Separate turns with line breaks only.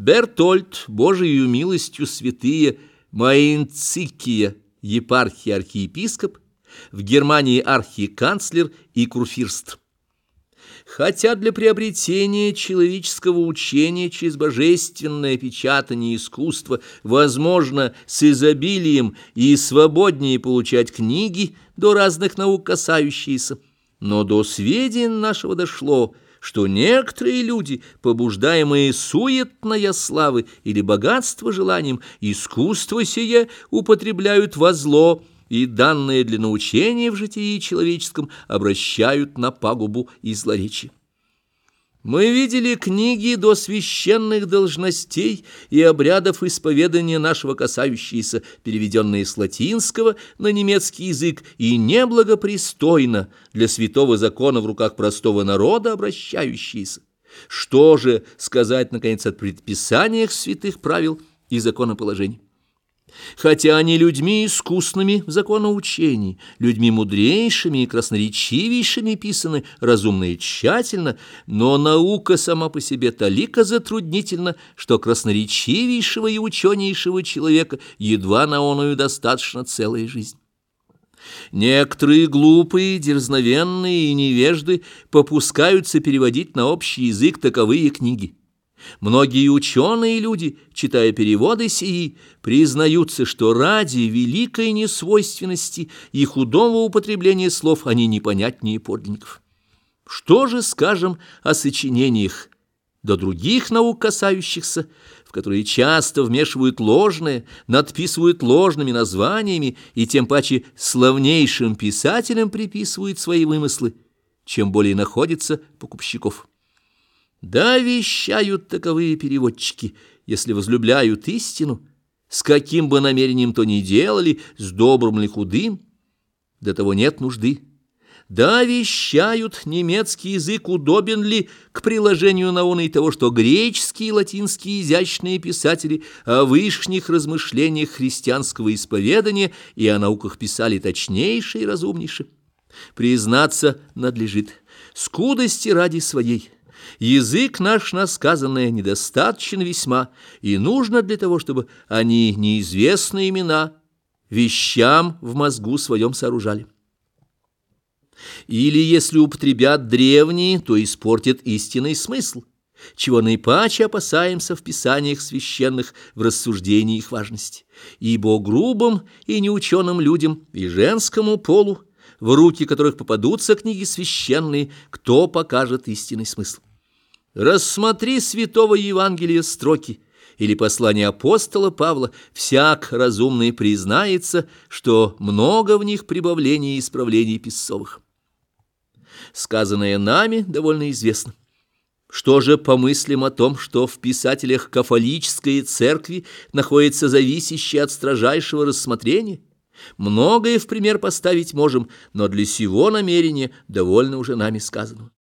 Бертольд, Божией милостью святые, Маинцикия, епархия архиепископ, в Германии архиканцлер и курфирст. Хотя для приобретения человеческого учения через божественное печатание искусства возможно с изобилием и свободнее получать книги до разных наук касающиеся, но до сведения нашего дошло – что некоторые люди, побуждаемые суетной славы или богатство желанием, искусство сие употребляют во зло, и данные для научения в житии человеческом обращают на пагубу и злоречие. Мы видели книги до священных должностей и обрядов исповедания нашего касающиеся, переведенные с латинского на немецкий язык, и неблагопристойно для святого закона в руках простого народа обращающиеся. Что же сказать, наконец, о предписаниях святых правил и законоположений? Хотя они людьми искусными в законоучении, людьми мудрейшими и красноречивейшими писаны, разумно и тщательно, но наука сама по себе талика затруднительна, что красноречивейшего и ученейшего человека едва на оную достаточно целая жизнь. Некоторые глупые, дерзновенные и невежды попускаются переводить на общий язык таковые книги. Многие ученые люди, читая переводы сии, признаются, что ради великой несвойственности и худого употребления слов они непонятнее подлинников. Что же скажем о сочинениях, до других наук касающихся, в которые часто вмешивают ложное, надписывают ложными названиями и тем паче славнейшим писателям приписывают свои вымыслы, чем более находится покупщиков. Да, вещают таковые переводчики, если возлюбляют истину, с каким бы намерением то ни делали, с добрым ли худым, до того нет нужды. Да, вещают, немецкий язык удобен ли к приложению на он и того, что греческие и латинские изящные писатели о вышних размышлениях христианского исповедания и о науках писали точнейше и разумнейше. Признаться надлежит, скудости ради своей – Язык наш на сказанное недостаточен весьма, и нужно для того, чтобы они неизвестные имена вещам в мозгу своем сооружали. Или, если употребят древние, то испортят истинный смысл, чего наипаче опасаемся в писаниях священных в рассуждении их важности. Ибо грубым и неученым людям и женскому полу, в руки которых попадутся книги священные, кто покажет истинный смысл. Рассмотри святого Евангелия строки или послание апостола Павла, всяк разумный признается, что много в них прибавлений и исправлений писцовых. Сказанное нами довольно известно. Что же помыслим о том, что в писателях кафолической церкви находится зависящее от строжайшего рассмотрения? Многое в пример поставить можем, но для сего намерения довольно уже нами сказано.